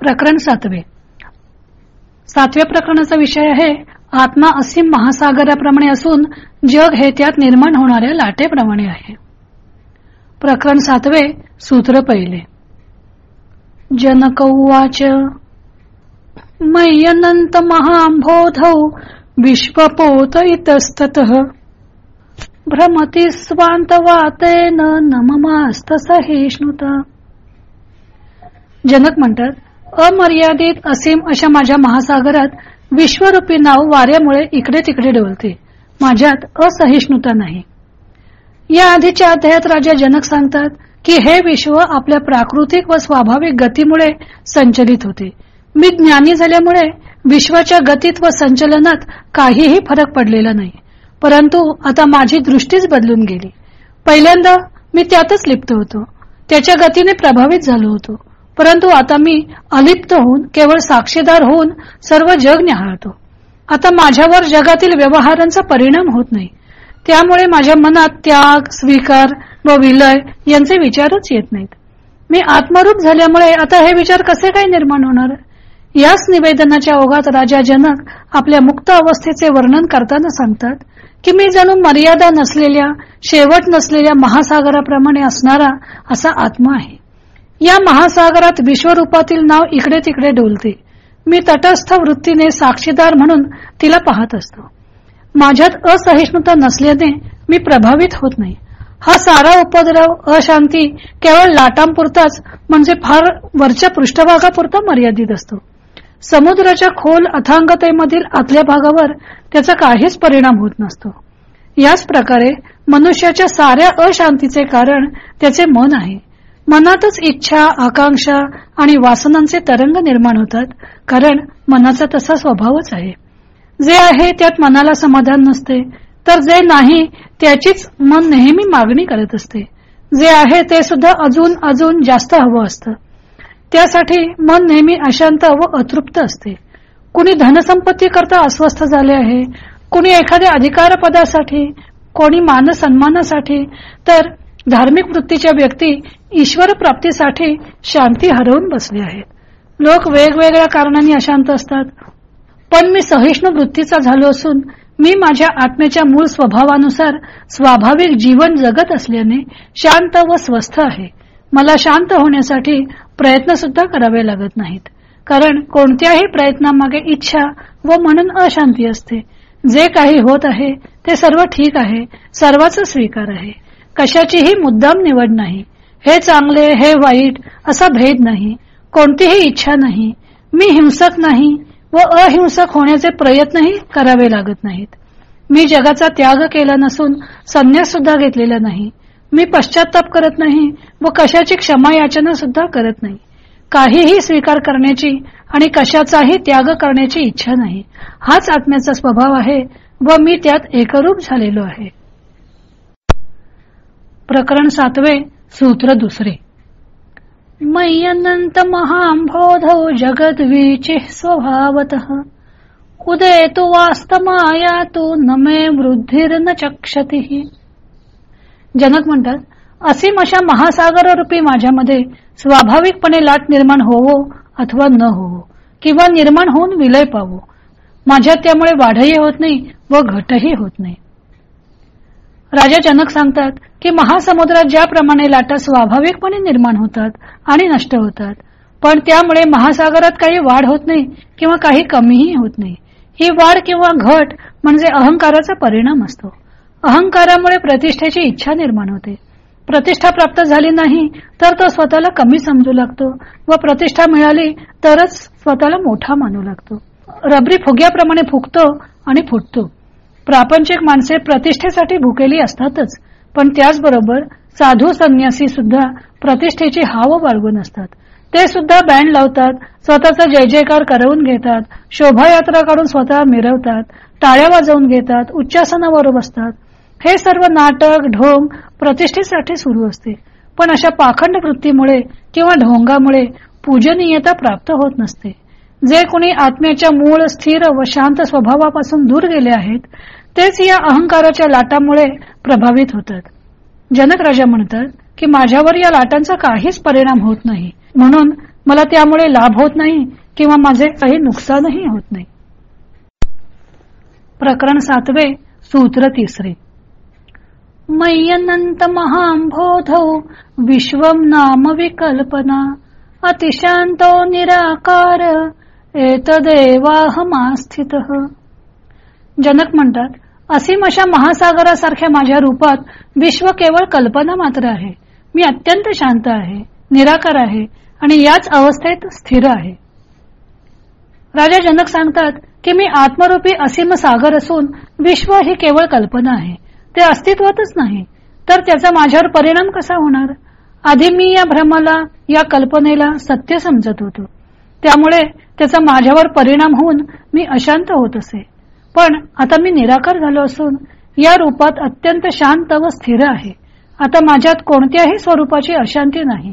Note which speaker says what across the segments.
Speaker 1: प्रकरण सातवे. सातव्या प्रकरणाचा विषय आहे आत्मा असीम महासागराप्रमाणे असून जग हे त्यात निर्माण होणाऱ्या लाटेप्रमाणे आहे. प्रकरण सातवे सूत्र पहिले. जनकौवाच मय्यनंत महाबोध विश्वपोत इतस्तत. भ्रमती स्वांतवातेन नममास्त सहिष्णुता. जनक म्हणतात अमर्यादित असीम अशा माझ्या महासागरात विश्वरूपी नाव वाऱ्यामुळे इकडे तिकडे डोलते. माझ्यात असहिष्णुता नाही. या आधीच्या अध्यायात राजा जनक सांगतात की हे विश्व आपल्या प्राकृतिक व स्वाभाविक गतीमुळे संचलित होते. मी ज्ञानी झाल्यामुळे विश्वाच्या गतीत व संचलनात काहीही फरक पडलेला नाही. परंतु आता माझी दृष्टीच बदलून गेली. पहिल्यांदा मी त्यातच लिप्त होतो. त्याच्या गतीने प्रभावित झालो होतो. परंतु आता मी अलिप्त होऊन केवळ साक्षीदार होऊन सर्व जग निहाळतो आता माझ्यावर जगातील व्यवहारांचा परिणाम होत नाही. त्यामुळे माझ्या मनात त्याग स्वीकार व विलय यांचे विचारच येत नाहीत. मी आत्मरूप झाल्यामुळे आता हे विचार कसे काय निर्माण होणार? याच निवेदनाच्या ओघात राजा जनक आपल्या मुक्त अवस्थेचे वर्णन करताना सांगतात की मी जणू मर्यादा नसलेल्या शेवट नसलेल्या महासागराप्रमाणे असणारा असा आत्मा आहे. या महासागरात विश्वरूपातील नाव इकडे तिकडे डोलते. मी तटस्थ वृत्तीने साक्षीदार म्हणून तिला पाहत असतो. माझ्यात असहिष्णुता नसल्याने मी प्रभावित होत नाही. हा सारा उपद्रव अशांती केवळ लाटांपुरताच म्हणजे फार वरच्या पृष्ठभागापुरता मर्यादित असतो. समुद्राच्या खोल अथांगतेमधील आतल्या भागावर त्याचा काहीच परिणाम होत नसतो. याच प्रकारे मनुष्याच्या साऱ्या अशांतीचे कारण त्याचे मन आहे. मनातच इच्छा आकांक्षा आणि वासनांचे तरंग निर्माण होतात कारण मनाचा तसा स्वभावच आहे. जे आहे त्यात मनाला समाधान नसते तर जे नाही त्याचीच मन नेहमी मागणी करत असते. जे आहे ते सुद्धा अजून अजून जास्त हवं असतं. त्यासाठी मन नेहमी अशांत व अतृप्त असते. कुणी धनसंपत्ती करता अस्वस्थ झाले आहे कुणी एखाद्या अधिकार पदासाठी कोणी मानसन्मानासाठी तर धार्मिक वृत्तीच्या व्यक्ती ईश्वर प्राप्तीसाठी शांती हरवून बसले आहेत. लोक वेगवेगळ्या कारणांनी अशांत असतात. पण मी सहिष्णू वृत्तीचा झालो असून मी माझ्या आत्म्याच्या मूळ स्वभावानुसार स्वाभाविक जीवन जगत असल्याने शांत व स्वस्थ आहे. मला शांत होण्यासाठी प्रयत्न सुद्धा करावे लागत नाहीत. कारण कोणत्याही प्रयत्नामागे इच्छा व म्हणून अशांती असते. जे काही होत आहे ते सर्व ठीक आहे. सर्वाचा स्वीकार आहे. कशाचीही मुद्दाम निवड नाही. हे चांगले हे वाईट असा भेद नाही. कोणतीही इच्छा नाही. मी हिंसक नाही व अहिंसक होण्याचे प्रयत्नही करावे लागत नाहीत. मी जगाचा त्याग केला नसून संन्यास सुद्धा घेतलेला नाही. मी पश्चाताप करत नाही व कशाची क्षमा याचना सुद्धा करत नाही. काहीही स्वीकार करण्याची आणि कशाचाही त्याग करण्याची इच्छा नाही. हाच आत्म्याचा स्वभाव आहे व मी त्यात एकरूप झालेलो आहे. प्रकरण सातवे सूत्र दुसरे. मय्यनंत महांबोधौ जगद विचिः स्वभावत। उदय तु वास्तमाया तू नमे वृद्धिर्न चक्षती। जनक म्हणतात असीम अशा महासागर रूपी माझ्यामध्ये स्वाभाविकपणे लाट निर्माण होवो अथवा न होवो किंवा निर्माण होऊन विलय पावो माझ्यात त्यामुळे वाढही होत नाही व घटही होत नाही. राजा जनक सांगतात की महासमुद्रात ज्याप्रमाणे लाटा स्वाभाविकपणे निर्माण होतात आणि नष्ट होतात पण त्यामुळे महासागरात काही वाढ होत नाही किंवा काही कमीही होत नाही. ही वाढ किंवा घट म्हणजे अहंकाराचा परिणाम असतो. अहंकारामुळे प्रतिष्ठेची इच्छा निर्माण होते. प्रतिष्ठा प्राप्त झाली नाही तर तो स्वतःला कमी समजू लागतो व प्रतिष्ठा मिळाली तरच स्वतःला मोठा मानू लागतो. रबरी फुग्याप्रमाणे फुगतो आणि फुटतो. प्रापंचिक माणसे प्रतिष्ठेसाठी भुकेली असतातच पण त्याचबरोबर साधू संन्यासी सुद्धा प्रतिष्ठेची हाव बाळगून असतात. ते सुद्धा बँड लावतात स्वतःचा जय जयकार करवून घेतात शोभायात्रा काढून स्वतः मिरवतात टाळ्या वाजवून घेतात उच्चासनावर बसतात. हे सर्व नाटक ढोंग प्रतिष्ठेसाठी सुरू असते. पण अशा पाखंड वृत्तीमुळे किंवा ढोंगामुळे पूजनीयता प्राप्त होत नसते. जे कोणी आत्म्याच्या मूळ स्थिर व शांत स्वभावापासून दूर गेले आहेत तेच या अहंकाराच्या लाटामुळे प्रभावित होतात. जनक राजा म्हणतात की माझ्यावर या लाटांचा काहीच परिणाम होत नाही. म्हणून मला त्यामुळे लाभ होत नाही किंवा माझे काही नुकसानही होत नाही. प्रकरण सातवे सूत्र तिसरे. मय्यनंत महांबोधौ विश्वम नाम विकल्पना अतिशांतो निराकार एतदेवाहमास्थित. जनक म्हणतात असीम अशा महासागरासारख्या माझ्या रूपात विश्व केवळ कल्पना मात्र आहे. मी अत्यंत शांत आहे निराकार आहे आणि याच अवस्थेत स्थिर आहे. राजा जनक सांगतात की मी आत्मरूपी असीम सागर असून विश्व ही केवळ कल्पना आहे. ते अस्तित्वातच नाही. तर त्याचा माझ्यावर परिणाम कसा होणार? आधी मी या भ्रमाला या कल्पनेला सत्य समजत होतो. त्यामुळे त्याचा माझ्यावर परिणाम होऊन मी अशांत होत असे. पण आता मी निराकार झालो असून या रूपात अत्यंत शांत व स्थिर आहे. आता माझ्यात कोणत्याही स्वरूपाची अशांती नाही.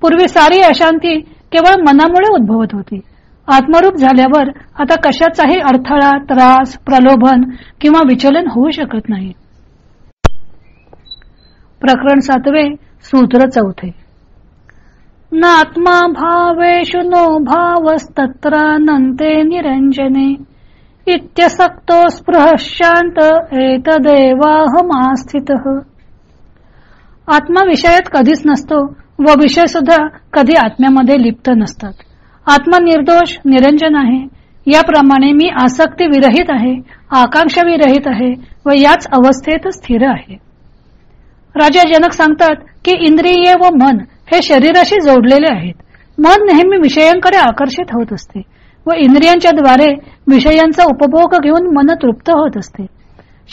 Speaker 1: पूर्वी सारी अशांती केवळ मनामुळे उद्भवत होती. आत्मरूप झाल्यावर आता कशाचाही अडथळा त्रास प्रलोभन किंवा विचलन होऊ शकत नाही. प्रकरण सातवे सूत्र चौथे. नात्मा भावेशु नो भावस्तत्रानंते निरंजने. इत्यसक्तो स्पृह शांत एतदेवाहमास्थित। आत्मा विषयात कधीच नसतो व विषय सुद्धा कधी आत्म्यामध्ये लिप्त नसतात. आत्मा निर्दोष निरंजन आहे. याप्रमाणे मी आसक्ती विरहित आहे आकांक्षा विरहित आहे व याच अवस्थेत स्थिर आहे. राजा जनक सांगतात की इंद्रिय व मन हे शरीराशी जोडलेले आहेत. मन नेहमी विषयांकडे आकर्षित होत असते. व इंद्रियांच्या द्वारे विषयांचा उपभोग घेऊन मन तृप्त होत असते.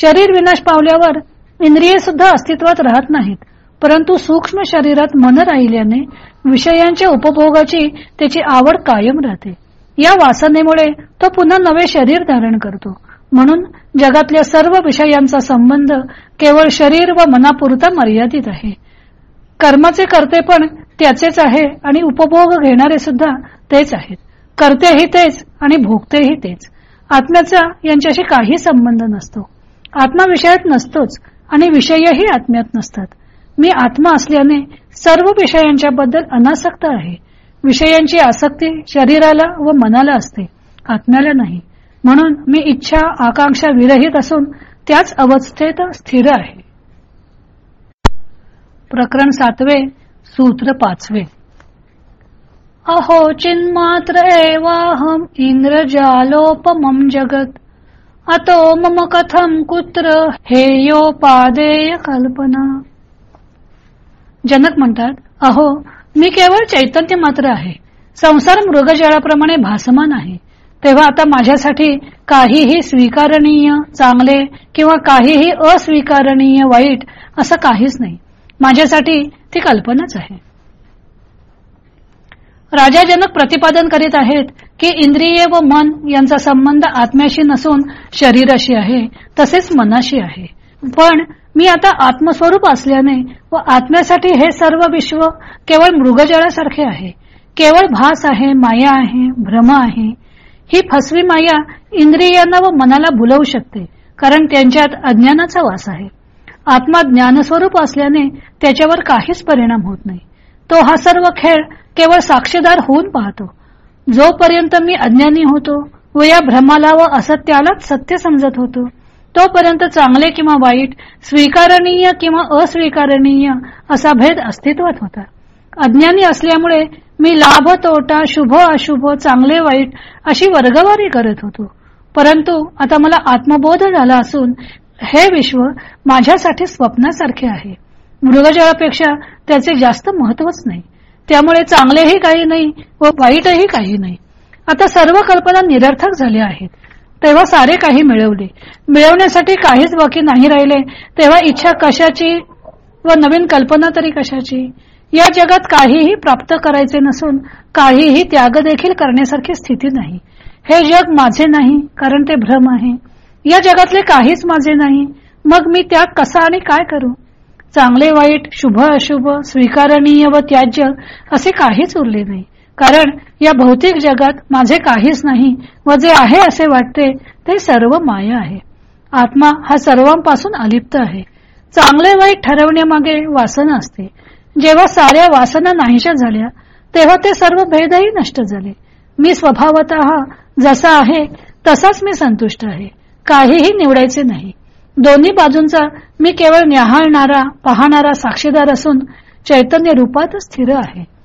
Speaker 1: शरीर विनाश पावल्यावर इंद्रिय सुद्धा अस्तित्वात राहत नाहीत परंतु सूक्ष्म शरीरात मन राहिल्याने विषयांच्या उपभोगाची त्याची आवड कायम राहते. या वासनेमुळे तो पुन्हा नवे शरीर धारण करतो. म्हणून जगातल्या सर्व विषयांचा संबंध केवळ शरीर व मनापुरता मर्यादित आहे. कर्माचे करते पण त्याचेच आहे आणि उपभोग घेणारे सुद्धा तेच आहेत. करतेही तेच आणि भोगतेही तेच. आत्म्याचा यांच्याशी काही संबंध नसतो. आत्मा विषयात नसतोच आणि विषयही आत्म्यात नसतात. मी आत्मा असल्याने सर्व विषयांच्या बद्दल अनासक्त आहे. विषयांची आसक्ती शरीराला व मनाला असते आत्म्याला नाही. म्हणून मी इच्छा आकांक्षा विरहित असून त्याच अवस्थेत स्थिर आहे. प्रकरण सातवे सूत्र पाचवे. अहो चिन्मात्र एवाहम इंद्रजालोपमम जगत। अतो मम कथम कुत्र हेयोपादेय कल्पना। जनक म्हणतात अहो मी केवळ चैतन्य मात्र आहे संसार मृगजळाप्रमाणे भासमान आहे तेव्हा आता माझ्यासाठी काहीही स्वीकारणीय चांगले किंवा काहीही अस्वीकारणीय वाईट असं काहीच नाही माझ्यासाठी ती कल्पनाच आहे. राजा जनक प्रतिपादन करीत आहेत की इंद्रिये व मन यांचा संबंध आत्म्याशी नसून शरीराशी आहे तसेच मनाशी आहे. पण मी आता आत्मस्वरूप असल्याने व आत्म्यासाठी हे सर्व विश्व केवळ मृगजळासारखे आहे. केवळ भास आहे माया आहे भ्रम आहे. ही फसवी माया इंद्रियांना व मनाला भुलवू शकते कारण त्यांच्यात अज्ञानाचा वास आहे. आत्मा ज्ञानस्वरूप असल्याने त्याच्यावर काहीच परिणाम होत नाही. तो हा सर्व खेळ केवळ साक्षीदार होऊन पाहतो. जोपर्यंत मी अज्ञानी होतो व या भ्रमाला व असत्यालाच सत्य समजत होतो तोपर्यंत चांगले किंवा वाईट स्वीकारणीय किंवा अस्वीकारणीय असा भेद अस्तित्वात होता. अज्ञानी असल्यामुळे मी लाभ तोटा शुभ अशुभ चांगले वाईट अशी वर्गवारी करत होतो. परंतु आता मला आत्मबोध झाला असून हे विश्व माझ्यासाठी स्वप्नासारखे आहे. मृगजळापेक्षा त्याचे जास्त महत्वच नाही. त्यामुळे चांगलेही काही नाही व वाईटही काही नाही. आता सर्व कल्पना निरर्थक झाल्या आहेत. तेव्हा सारे काही मिळवले. मिळवण्यासाठी काहीच बाकी नाही राहिले. तेव्हा इच्छा कशाची व नवीन कल्पना तरी कशाची? या जगात काहीही प्राप्त करायचे नसून काहीही त्याग देखील करण्यासारखी स्थिती नाही. हे जग माझे नाही कारण ते भ्रम आहे. या जगातले काहीच माझे नाही. मग मी त्याग कसा आणि काय करू? चांगले वाईट शुभ अशुभ स्वीकारणीय व त्याज्य असे काहीच उरले नाही. कारण या भौतिक जगात माझे काहीच नाही व जे आहे असे वाटते ते सर्व माया आहे. आत्मा हा सर्वांपासून अलिप्त आहे. चांगले वाईट ठरवण्यामागे वासना असते. जेव्हा साऱ्या वासना नाहीशा झाल्या तेव्हा ते सर्व भेदही नष्ट झाले. मी स्वभावत जसा आहे तसाच मी संतुष्ट आहे. काहीही निवडायचे नाही. दोन्ही बाजूंचा मी केवळ न्याहाळणारा पाहणारा साक्षीदार असून चैतन्य रूपात स्थिर आहे.